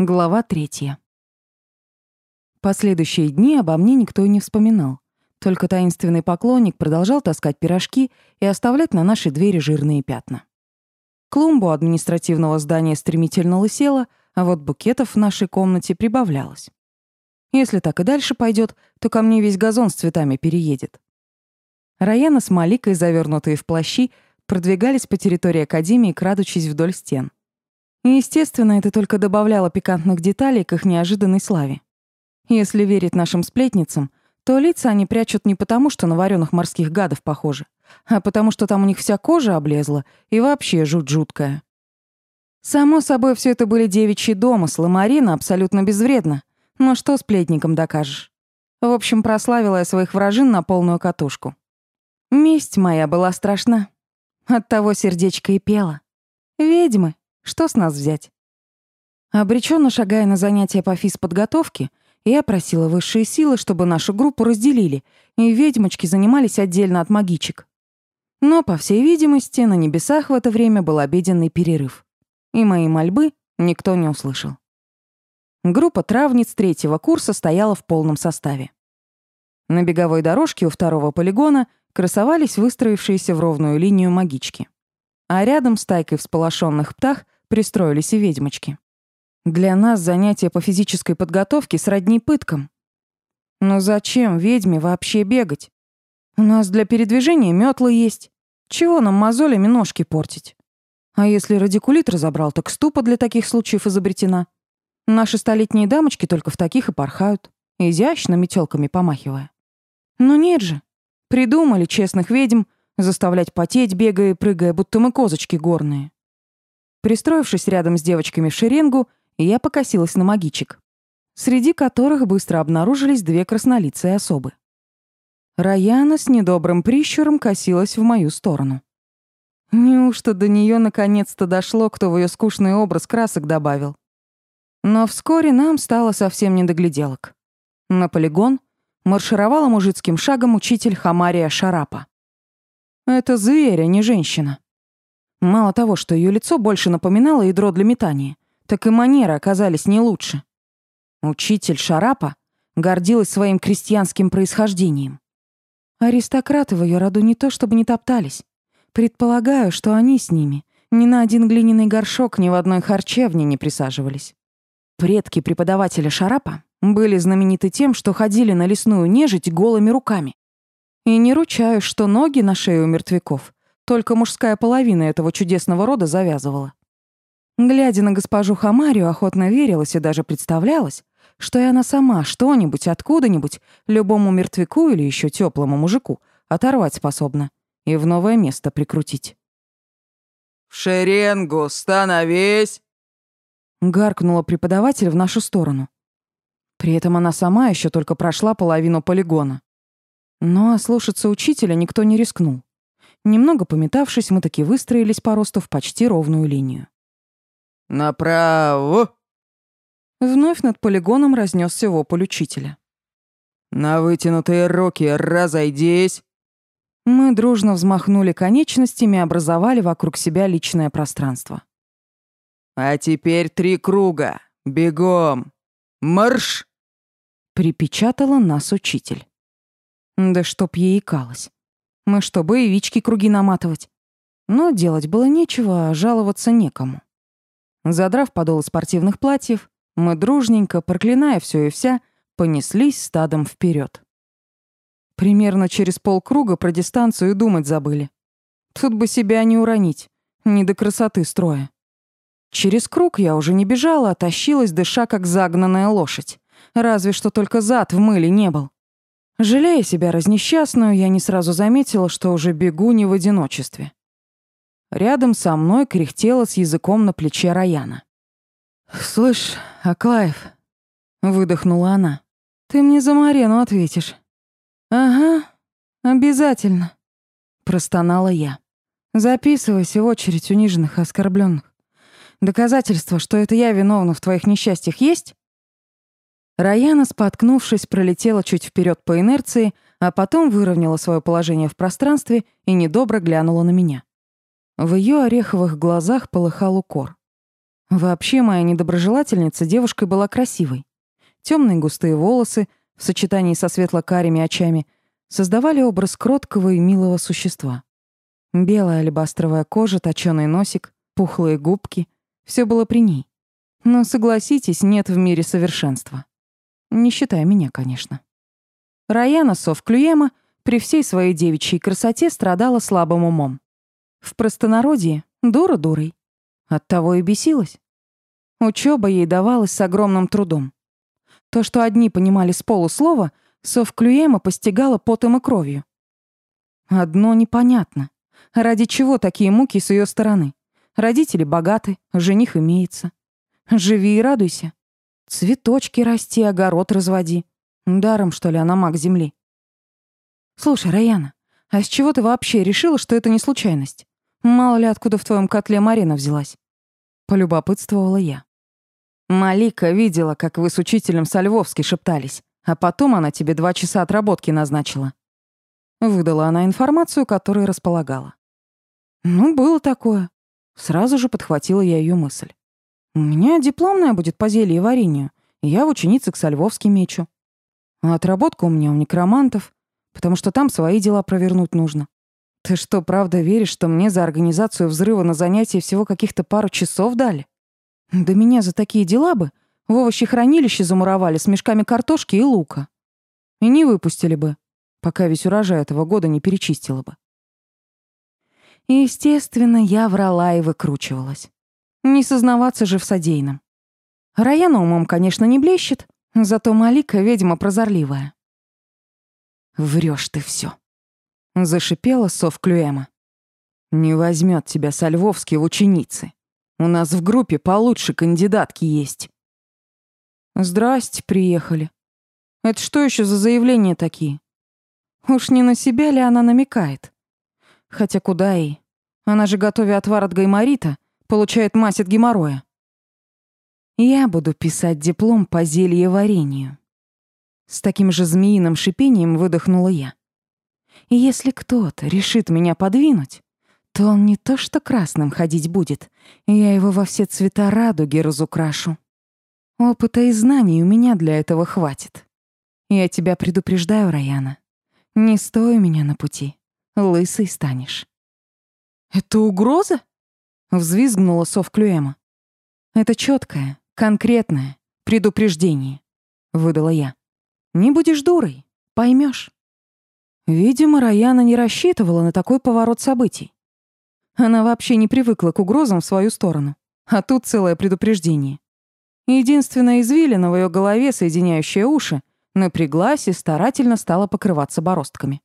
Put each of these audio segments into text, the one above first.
Глава третья. Последующие дни обо мне никто и не вспоминал. Только таинственный поклонник продолжал таскать пирожки и оставлять на нашей двери жирные пятна. Клумбу административного здания стремительно лысела, а вот букетов в нашей комнате прибавлялось. Если так и дальше пойдет, то ко мне весь газон с цветами переедет. Раяна с Маликой, завернутые в плащи, продвигались по территории Академии, крадучись вдоль стен. И, естественно, это только добавляло пикантных деталей к их неожиданной славе. Если верить нашим сплетницам, то лица они прячут не потому, что на вареных морских гадов похожи, а потому что там у них вся кожа облезла и вообще жуть жуткая. Само собой, все это были девичьи домыслы, Марина абсолютно безвредна. Но что сплетникам докажешь? В общем, прославила я своих вражин на полную катушку. Месть моя была страшна. Оттого сердечко и пело. Ведьмы, что с нас взять? Обреченно шагая на занятия по физподготовке, я просила высшие силы, чтобы нашу группу разделили, и ведьмочки занимались отдельно от магичек. Но, по всей видимости, на небесах в это время был обеденный перерыв. И мои мольбы никто не услышал. Группа травниц третьего курса стояла в полном составе. На беговой дорожке у второго полигона красовались выстроившиеся в ровную линию магички. А рядом с тайкой всполошенных птах пристроились и ведьмочки. Для нас занятия по физической подготовке сродни пыткам. Но зачем ведьме вообще бегать? У нас для передвижения метлы есть. Чего нам мозолями ножки портить? А если радикулит разобрал, так ступа для таких случаев изобретена. Наши столетние дамочки только в таких и порхают, изящно метелками помахивая. Но нет же. Придумали честных ведьм заставлять потеть, бегая и прыгая, будто мы козочки горные. Пристроившись рядом с девочками в шеренгу, я покосилась на магичек, среди которых быстро обнаружились две краснолицые особы. Раяна с недобрым прищуром косилась в мою сторону. Неужто до нее наконец-то дошло, кто в ее скучный образ красок добавил? Но вскоре нам стало совсем не до гляделок. На полигон маршировала мужицким шагом учитель Хамария Шарапа. Это зверь, а не женщина. Мало того, что ее лицо больше напоминало ядро для метания, так и манеры оказались не лучше. Учитель Шарапа гордилась своим крестьянским происхождением. Аристократы в ее роду не то чтобы не топтались. Предполагаю, что они с ними ни на один глиняный горшок ни в одной харчевне не присаживались. Предки преподавателя Шарапа были знамениты тем, что ходили на лесную нежить голыми руками. И не ручаюсь, что ноги на шее у мертвяков только мужская половина этого чудесного рода завязывала. Глядя на госпожу Хамарию, охотно верилась и даже представлялась, что и она сама что-нибудь откуда-нибудь любому мертвяку или еще теплому мужику оторвать способна и в новое место прикрутить. «В шеренгу становись!» Гаркнула преподаватель в нашу сторону. При этом она сама еще только прошла половину полигона. Но ослушаться учителя никто не рискнул. Немного пометавшись, мы таки выстроились по росту в почти ровную линию. «Направо!» Вновь над полигоном разнесся вопль учителя. «На вытянутые руки разойдись!» Мы дружно взмахнули конечностями и образовали вокруг себя личное пространство. «А теперь три круга! Бегом! Марш!» Припечатала нас учитель. Да чтоб ей икалось. Мы что, боевички круги наматывать? Но делать было нечего, а жаловаться некому. Задрав подолы спортивных платьев, мы дружненько, проклиная все и вся, понеслись стадом вперед. Примерно через полкруга про дистанцию думать забыли. Тут бы себя не уронить, не до красоты строя. Через круг я уже не бежала, а тащилась, дыша, как загнанная лошадь. Разве что только зад в мыле не был. Жалея себя разнесчастную, я не сразу заметила, что уже бегу не в одиночестве. Рядом со мной кряхтела с языком на плече Раяна. «Слышь, Аклаев», — выдохнула она, — «ты мне за Марену ответишь». «Ага, обязательно», — простонала я. «Записывайся в очередь униженных и оскорбленных. Доказательства, что это я виновна в твоих несчастьях, есть?» Раяна, споткнувшись, пролетела чуть вперед по инерции, а потом выровняла свое положение в пространстве и недобро глянула на меня. В ее ореховых глазах полыхал укор. Вообще моя недоброжелательница девушкой была красивой. Темные густые волосы в сочетании со светло-карими очами создавали образ кроткого и милого существа. Белая алебастровая кожа, точёный носик, пухлые губки — все было при ней. Но, согласитесь, нет в мире совершенства. Не считая меня, конечно. Раяна Совклюема при всей своей девичьей красоте страдала слабым умом. В простонародье — дура дурой. Оттого и бесилась. Учёба ей давалась с огромным трудом. То, что одни понимали с полуслова, Совклюема постигала потом и кровью. Одно непонятно. Ради чего такие муки с её стороны? Родители богаты, жених имеется. Живи и радуйся. Цветочки расти, огород разводи. Даром, что ли, она маг земли. Слушай, Раяна, а с чего ты вообще решила, что это не случайность? Мало ли откуда в твоем котле Марина взялась? Полюбопытствовала я. Малика видела, как вы с учителем Сальвовски шептались, а потом она тебе два часа отработки назначила. Выдала она информацию, которой располагала. Ну, было такое. Сразу же подхватила я ее мысль. У меня дипломная будет по зелью и варенью, и я в ученицы к Сальвовски мечу. А отработка у меня у некромантов, потому что там свои дела провернуть нужно. Ты что, правда веришь, что мне за организацию взрыва на занятии всего каких-то пару часов дали? Да меня за такие дела бы в овощехранилище замуровали с мешками картошки и лука. И не выпустили бы, пока весь урожай этого года не перечистила бы. И, естественно, я врала и выкручивалась. Не сознаваться же в содеянном. Раяна умом, конечно, не блещет, зато Малика ведьма прозорливая. Врешь ты все, зашипела сов Клюэма. Не возьмет тебя Сальвовский в ученицы. У нас в группе получше кандидатки есть. Здрасте, приехали. Это что еще за заявления такие? Уж не на себя ли она намекает? Хотя куда ей? Она же, готовя отвар от гайморита, получает мазь от геморроя. Я буду писать диплом по зельеварению. С таким же змеиным шипением выдохнула я. И если кто-то решит меня подвинуть, то он не то что красным ходить будет, я его во все цвета радуги разукрашу. Опыта и знаний у меня для этого хватит. Я тебя предупреждаю, Раяна. Не стой у меня на пути. Лысый станешь. «Это угроза?» — взвизгнула сов Клюэма. «Это четкое, конкретное предупреждение», — выдала я. «Не будешь дурой, поймешь. Видимо, Раяна не рассчитывала на такой поворот событий. Она вообще не привыкла к угрозам в свою сторону. А тут целое предупреждение. Единственная извилина в ее голове, соединяющая уши, напряглась и старательно стала покрываться бороздками.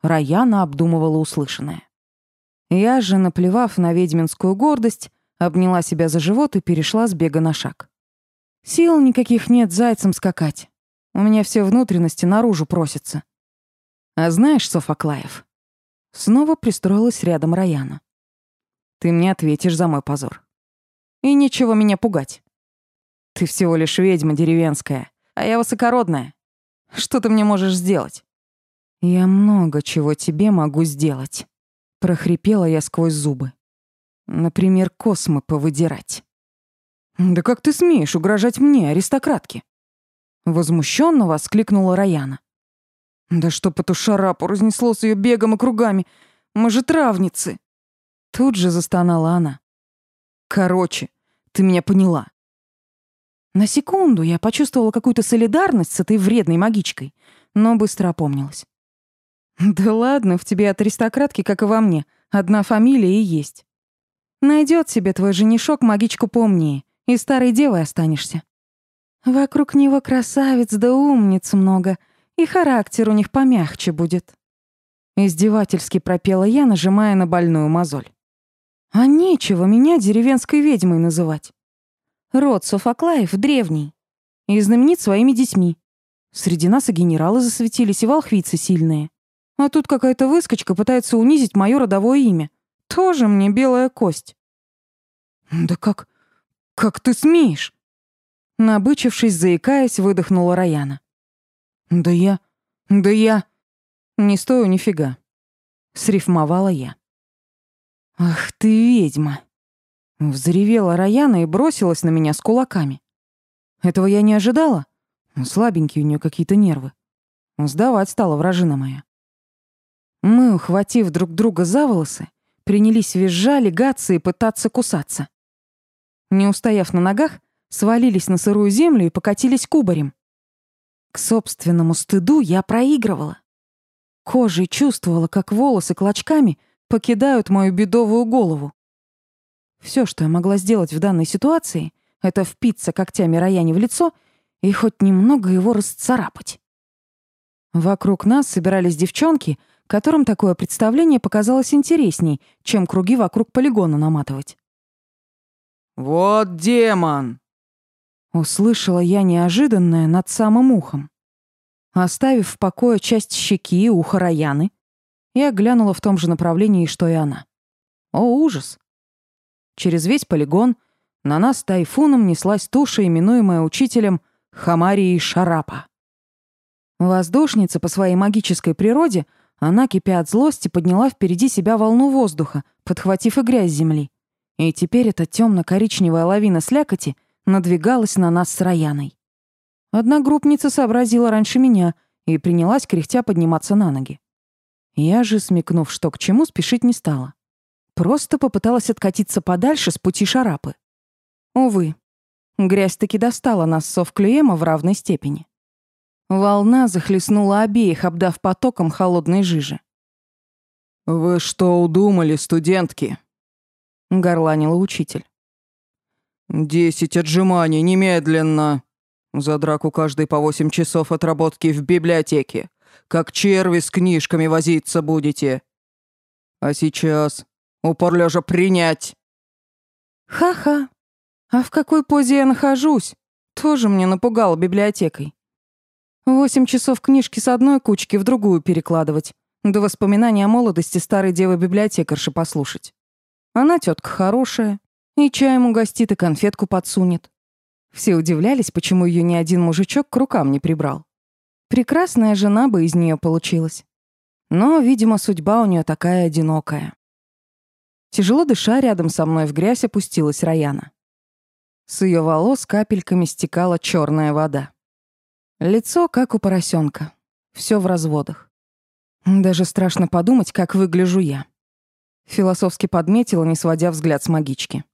Раяна обдумывала услышанное. Я же, наплевав на ведьминскую гордость, обняла себя за живот и перешла с бега на шаг. Сил никаких нет зайцем скакать. У меня все внутренности наружу просятся. А знаешь, Софоклаев, снова пристроилась рядом Раяна. Ты мне ответишь за мой позор. И нечего меня пугать. Ты всего лишь ведьма деревенская, а я высокородная. Что ты мне можешь сделать? Я много чего тебе могу сделать. Прохрипела я сквозь зубы. Например, космы повыдирать. Да как ты смеешь угрожать мне, аристократке? Возмущенно воскликнула Раяна. Да чтоб эту шарапу разнесло с ее бегом и кругами. Мы же травницы. Тут же застонала она. Короче, ты меня поняла. На секунду я почувствовала какую-то солидарность с этой вредной магичкой, но быстро опомнилась. Да ладно, в тебе от аристократки, как и во мне, одна фамилия и есть. Найдет себе твой женишок магичку помнее, и старой девой останешься. Вокруг него красавиц да умниц много, и характер у них помягче будет. Издевательски пропела я, нажимая на больную мозоль. А нечего меня деревенской ведьмой называть. Род Софоклаев древний и знаменит своими детьми. Среди нас и генералы засветились, и волхвицы сильные. А тут какая-то выскочка пытается унизить мое родовое имя. Тоже мне белая кость. Да как... как ты смеешь? Набычившись, заикаясь, выдохнула Раяна. Да я... да я... Не стою нифига. Срифмовала я. «Ах ты ведьма!» Взревела Раяна и бросилась на меня с кулаками. Этого я не ожидала. Слабенькие у нее какие-то нервы. Сдавать стала вражина моя. Мы, ухватив друг друга за волосы, принялись визжа, легаться и пытаться кусаться. Не устояв на ногах, свалились на сырую землю и покатились кубарем. К собственному стыду я проигрывала. Кожей чувствовала, как волосы клочками покидают мою бедовую голову. Все, что я могла сделать в данной ситуации, это впиться когтями Раяне в лицо и хоть немного его расцарапать. Вокруг нас собирались девчонки, которым такое представление показалось интересней, чем круги вокруг полигона наматывать. «Вот демон!» Услышала я неожиданное над самым ухом. Оставив в покое часть щеки и уха Раяны, я глянула в том же направлении, что и она. О, ужас! Через весь полигон на нас тайфуном неслась туша, именуемая учителем Хамарией Шарапа. Воздушница по своей магической природе, она, кипя от злости, подняла впереди себя волну воздуха, подхватив и грязь земли. И теперь эта темно-коричневая лавина слякоти надвигалась на нас с Раяной. Одна группница сообразила раньше меня и принялась кряхтя подниматься на ноги. Я же, смекнув, что к чему, спешить не стала. Просто попыталась откатиться подальше с пути шарапы. Увы, грязь таки достала нас совклеема в равной степени. Волна захлестнула обеих, обдав потоком холодной жижи. «Вы что удумали, студентки?» — горланила учитель. «Десять отжиманий, немедленно! За драку каждый по восемь часов отработки в библиотеке. Как черви с книжками возиться будете. А сейчас упор лежа принять!» «Ха-ха! А в какой позе я нахожусь? Тоже мне напугал библиотекой. Восемь часов книжки с одной кучки в другую перекладывать, до воспоминаний о молодости старой девы-библиотекарши послушать. Она тетка хорошая, и чаем угостит, и конфетку подсунет. Все удивлялись, почему ее ни один мужичок к рукам не прибрал. Прекрасная жена бы из нее получилась. Но, видимо, судьба у нее такая одинокая. Тяжело дыша, рядом со мной в грязь опустилась Раяна. С ее волос капельками стекала черная вода. Лицо, как у поросенка, все в разводах. Даже страшно подумать, как выгляжу я. Философски подметила, не сводя взгляд с магички.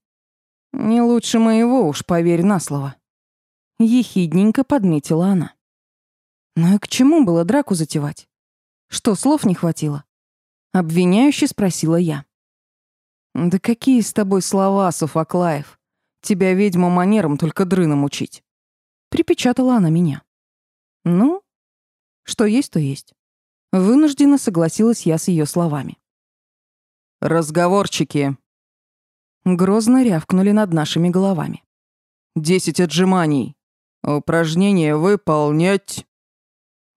«Не лучше моего уж, поверь на слово». Ехидненько подметила она. «Ну и к чему было драку затевать? Что, слов не хватило?» Обвиняюще спросила я. «Да какие с тобой слова, Софоклаев? Тебя, ведьма, манерам только дрыном учить». Припечатала она меня. «Ну, что есть, то есть». Вынужденно согласилась я с ее словами. «Разговорчики!» Грозно рявкнули над нашими головами. «Десять отжиманий. Упражнение выполнять.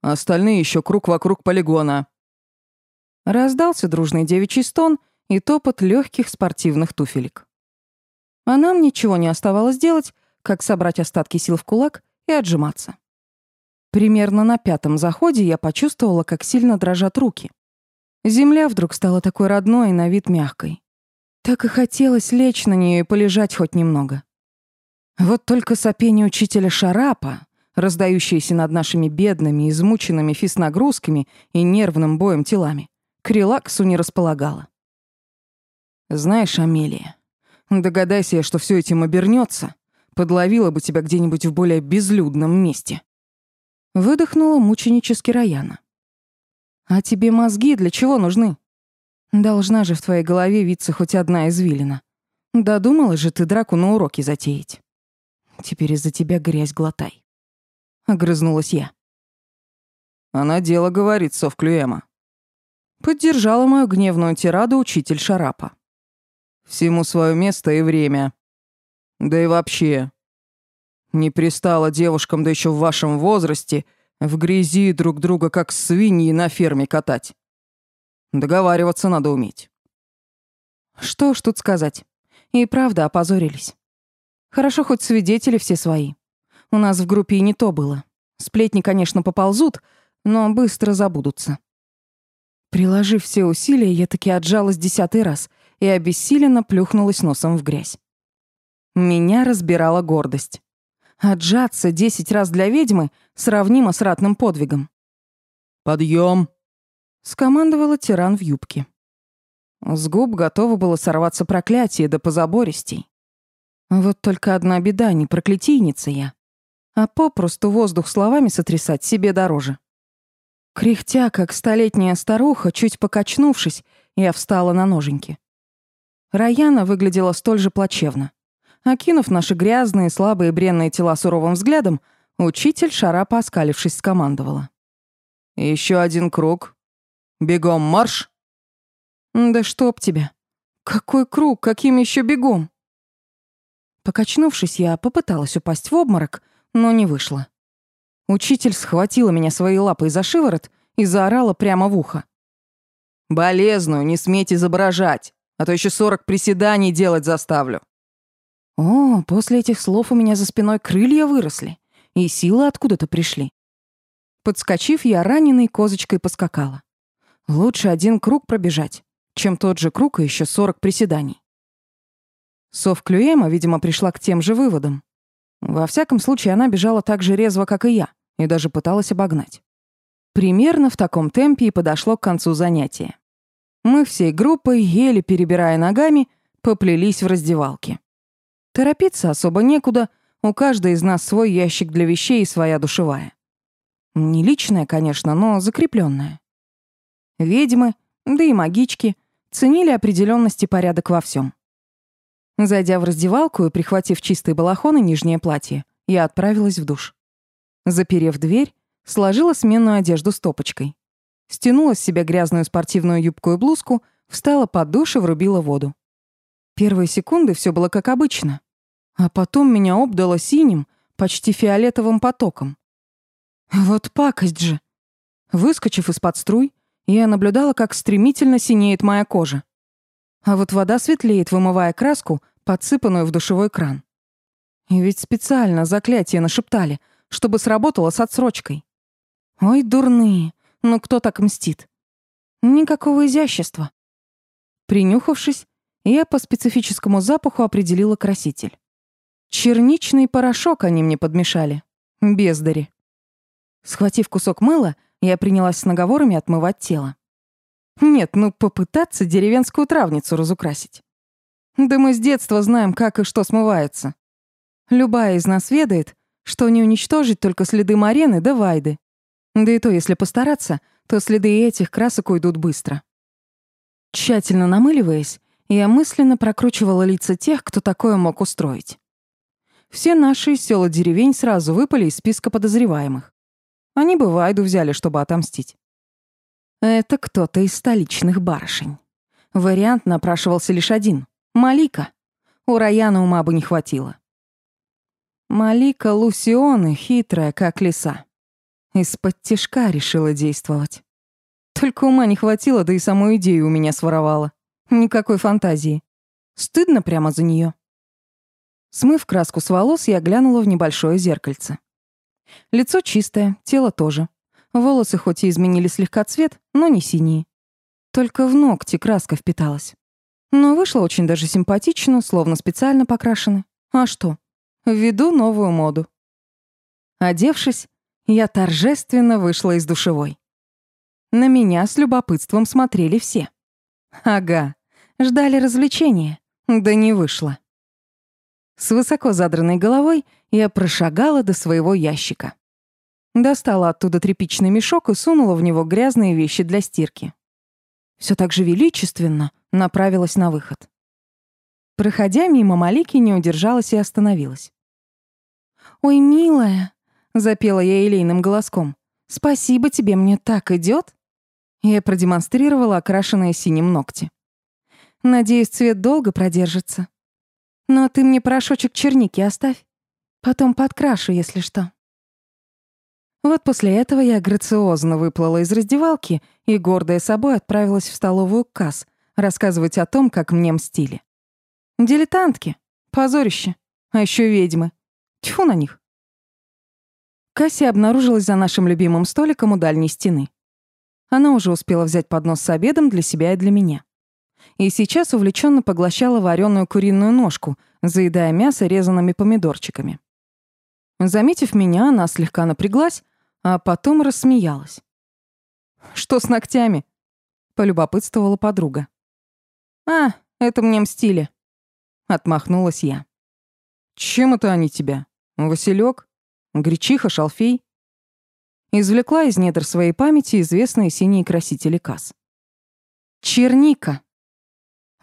Остальные еще круг вокруг полигона». Раздался дружный девичий стон и топот легких спортивных туфелек. А нам ничего не оставалось делать, как собрать остатки сил в кулак и отжиматься. Примерно на пятом заходе я почувствовала, как сильно дрожат руки. Земля вдруг стала такой родной и на вид мягкой. Так и хотелось лечь на нее и полежать хоть немного. Вот только сопение учителя Шарапа, раздающееся над нашими бедными, измученными физнагрузками и нервным боем телами, к релаксу не располагало. Знаешь, Амелия, догадайся я, что все этим обернется, подловила бы тебя где-нибудь в более безлюдном месте. Выдохнула мученически Раяна. А тебе мозги для чего нужны? Должна же в твоей голове виться хоть одна извилина. Додумала же ты драку на уроке затеять. Теперь из-за тебя грязь глотай. Огрызнулась я. Она дело говорит, Совклюэма. Поддержала мою гневную тираду учитель Шарапа. Всему свое место и время. Да и вообще. Не пристало девушкам, да еще в вашем возрасте, в грязи друг друга, как свиньи, на ферме катать. Договариваться надо уметь. Что ж тут сказать. И правда опозорились. Хорошо, хоть свидетели все свои. У нас в группе и не то было. Сплетни, конечно, поползут, но быстро забудутся. Приложив все усилия, я таки отжалась десятый раз и обессиленно плюхнулась носом в грязь. Меня разбирала гордость. Отжаться десять раз для ведьмы сравнимо с ратным подвигом. «Подъем!» — скомандовала тиран в юбке. С губ готово было сорваться проклятие да позабористей. Вот только одна беда, не проклятийница я, а попросту воздух словами сотрясать себе дороже. Кряхтя, как столетняя старуха, чуть покачнувшись, я встала на ноженьки. Раяна выглядела столь же плачевно. Окинув наши грязные, слабые, бренные тела суровым взглядом, учитель, шарапа оскалившись, скомандовала. Еще один круг. Бегом марш!» «Да чтоб тебя! Какой круг? Каким еще бегом?» Покачнувшись, я попыталась упасть в обморок, но не вышло. Учитель схватила меня своей лапой за шиворот и заорала прямо в ухо. «Болезную не сметь изображать, а то еще сорок приседаний делать заставлю». О, после этих слов у меня за спиной крылья выросли, и силы откуда-то пришли. Подскочив, я раненой козочкой поскакала. Лучше один круг пробежать, чем тот же круг и еще сорок приседаний. Сов Клюэма, видимо, пришла к тем же выводам. Во всяком случае, она бежала так же резво, как и я, и даже пыталась обогнать. Примерно в таком темпе и подошло к концу занятия. Мы всей группой, еле перебирая ногами, поплелись в раздевалке. Торопиться особо некуда, у каждой из нас свой ящик для вещей и своя душевая. Не личная, конечно, но закрепленная. Ведьмы, да и магички, ценили определенность и порядок во всем. Зайдя в раздевалку и прихватив чистый балахон и нижнее платье, я отправилась в душ. Заперев дверь, сложила сменную одежду стопочкой. Стянула с себя грязную спортивную юбку и блузку, встала под душ и врубила воду. Первые секунды все было как обычно. А потом меня обдало синим, почти фиолетовым потоком. Вот пакость же. Выскочив из-под струй, я наблюдала, как стремительно синеет моя кожа. А вот вода светлеет, вымывая краску, подсыпанную в душевой кран. И ведь специально заклятие нашептали, чтобы сработало с отсрочкой. Ой, дурные, ну кто так мстит? Никакого изящества. Принюхавшись, я по специфическому запаху определила краситель. Черничный порошок они мне подмешали. Бездари. Схватив кусок мыла, я принялась с наговорами отмывать тело. Нет, ну попытаться деревенскую травницу разукрасить. Да мы с детства знаем, как и что смывается. Любая из нас ведает, что не уничтожить только следы Марены да Вайды. Да и то, если постараться, то следы этих красок уйдут быстро. Тщательно намыливаясь, я мысленно прокручивала лица тех, кто такое мог устроить. Все наши села деревень сразу выпали из списка подозреваемых. Они бы Вайду взяли, чтобы отомстить. Это кто-то из столичных барышень. Вариант напрашивался лишь один — Малика. У Раяна ума бы не хватило. Малика Лусионы хитрая, как лиса. Из-под тишка решила действовать. Только ума не хватило, да и саму идею у меня своровала. Никакой фантазии. Стыдно прямо за нее. Смыв краску с волос, я глянула в небольшое зеркальце. Лицо чистое, тело тоже. Волосы хоть и изменили слегка цвет, но не синие. Только в ногти краска впиталась. Но вышло очень даже симпатично, словно специально покрашены. А что? Введу новую моду. Одевшись, я торжественно вышла из душевой. На меня с любопытством смотрели все. Ага, ждали развлечения. Да не вышло. С высоко задранной головой я прошагала до своего ящика. Достала оттуда тряпичный мешок и сунула в него грязные вещи для стирки. Все так же величественно направилась на выход. Проходя мимо Малики, не удержалась и остановилась. «Ой, милая!» — запела я елейным голоском. «Спасибо тебе, мне так идет. Я продемонстрировала окрашенные синим ногти. «Надеюсь, цвет долго продержится». Но ты мне порошочек черники оставь. Потом подкрашу, если что. Вот после этого я грациозно выплыла из раздевалки и, гордая собой, отправилась в столовую Касс рассказывать о том, как мне мстили. Дилетантки, позорище, а еще ведьмы. Тьфу на них. Касси обнаружилась за нашим любимым столиком у дальней стены. Она уже успела взять поднос с обедом для себя и для меня и сейчас увлеченно поглощала вареную куриную ножку, заедая мясо резанными помидорчиками. Заметив меня, она слегка напряглась, а потом рассмеялась. «Что с ногтями?» — полюбопытствовала подруга. «А, это мне мстили», — отмахнулась я. «Чем это они тебя? Василек? Гречиха, шалфей?» Извлекла из недр своей памяти известные синие красители касс. «Черника!»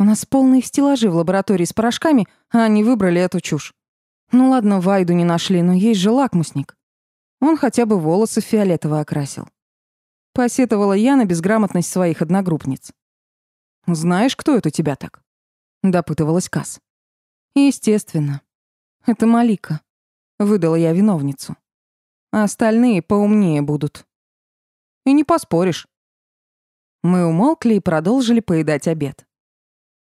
У нас полные стеллажи в лаборатории с порошками, а они выбрали эту чушь. Ну ладно, Вайду не нашли, но есть же лакмусник. Он хотя бы волосы фиолетово окрасил. Посетовала я на безграмотность своих одногруппниц. «Знаешь, кто это тебя так?» — допытывалась Касс. «Естественно. Это Малика», — выдала я виновницу. А остальные поумнее будут. И не поспоришь. Мы умолкли и продолжили поедать обед.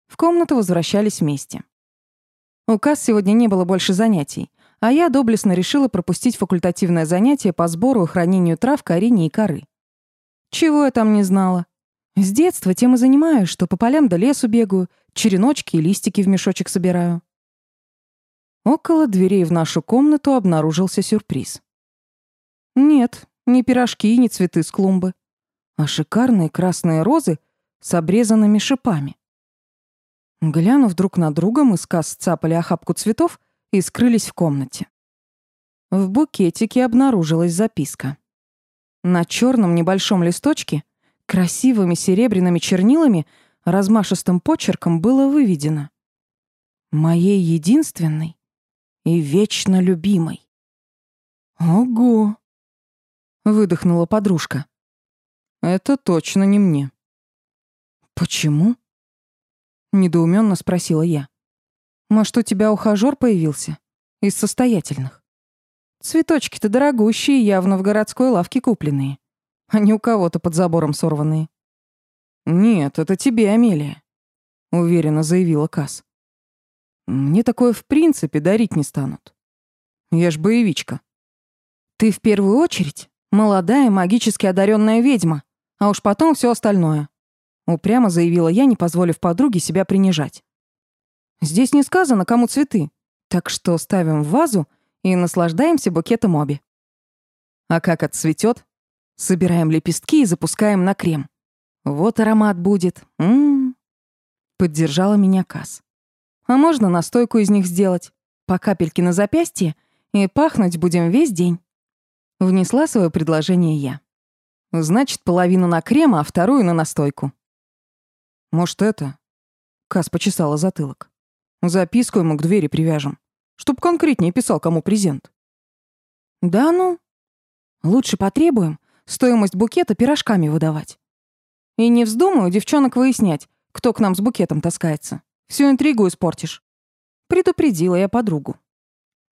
В комнату возвращались вместе. У Касс сегодня не было больше занятий, а я доблестно решила пропустить факультативное занятие по сбору и хранению трав, коренья и коры. Чего я там не знала? С детства тем и занимаюсь, что по полям до лесу бегаю, череночки и листики в мешочек собираю. Около дверей в нашу комнату обнаружился сюрприз. Нет, не пирожки и не цветы с клумбы, а шикарные красные розы с обрезанными шипами. Глянув друг на друга, мы с Касс цапали охапку цветов и скрылись в комнате. В букетике обнаружилась записка. На черном небольшом листочке красивыми серебряными чернилами размашистым почерком было выведено «Моей единственной и вечно любимой». «Ого!» — выдохнула подружка. «Это точно не мне». «Почему?» Недоуменно спросила я. Может, у тебя ухажёр появился? Из состоятельных? Цветочки-то дорогущие, явно в городской лавке купленные. А не у кого-то под забором сорванные. «Нет, это тебе, Амелия», — уверенно заявила Касс. «Мне такое в принципе дарить не станут. Я ж боевичка». «Ты в первую очередь молодая магически одаренная ведьма, а уж потом все остальное», Упрямо заявила я, не позволив подруге себя принижать. Здесь не сказано, кому цветы, так что ставим в вазу и наслаждаемся букетом обе. А как отцветет, собираем лепестки и запускаем на крем. Вот аромат будет. М -м -м. Поддержала меня Кас. А можно настойку из них сделать? По капельке на запястье, и пахнуть будем весь день. Внесла свое предложение я. Значит, половину на крем, а вторую на настойку. Может, это?» Кас почесала затылок. «Записку ему к двери привяжем, чтоб конкретнее писал, кому презент». «Да ну? Лучше потребуем стоимость букета пирожками выдавать. И не вздумаю девчонок выяснять, кто к нам с букетом таскается. Всю интригу испортишь». Предупредила я подругу.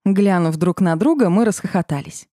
Глянув друг на друга, мы расхохотались.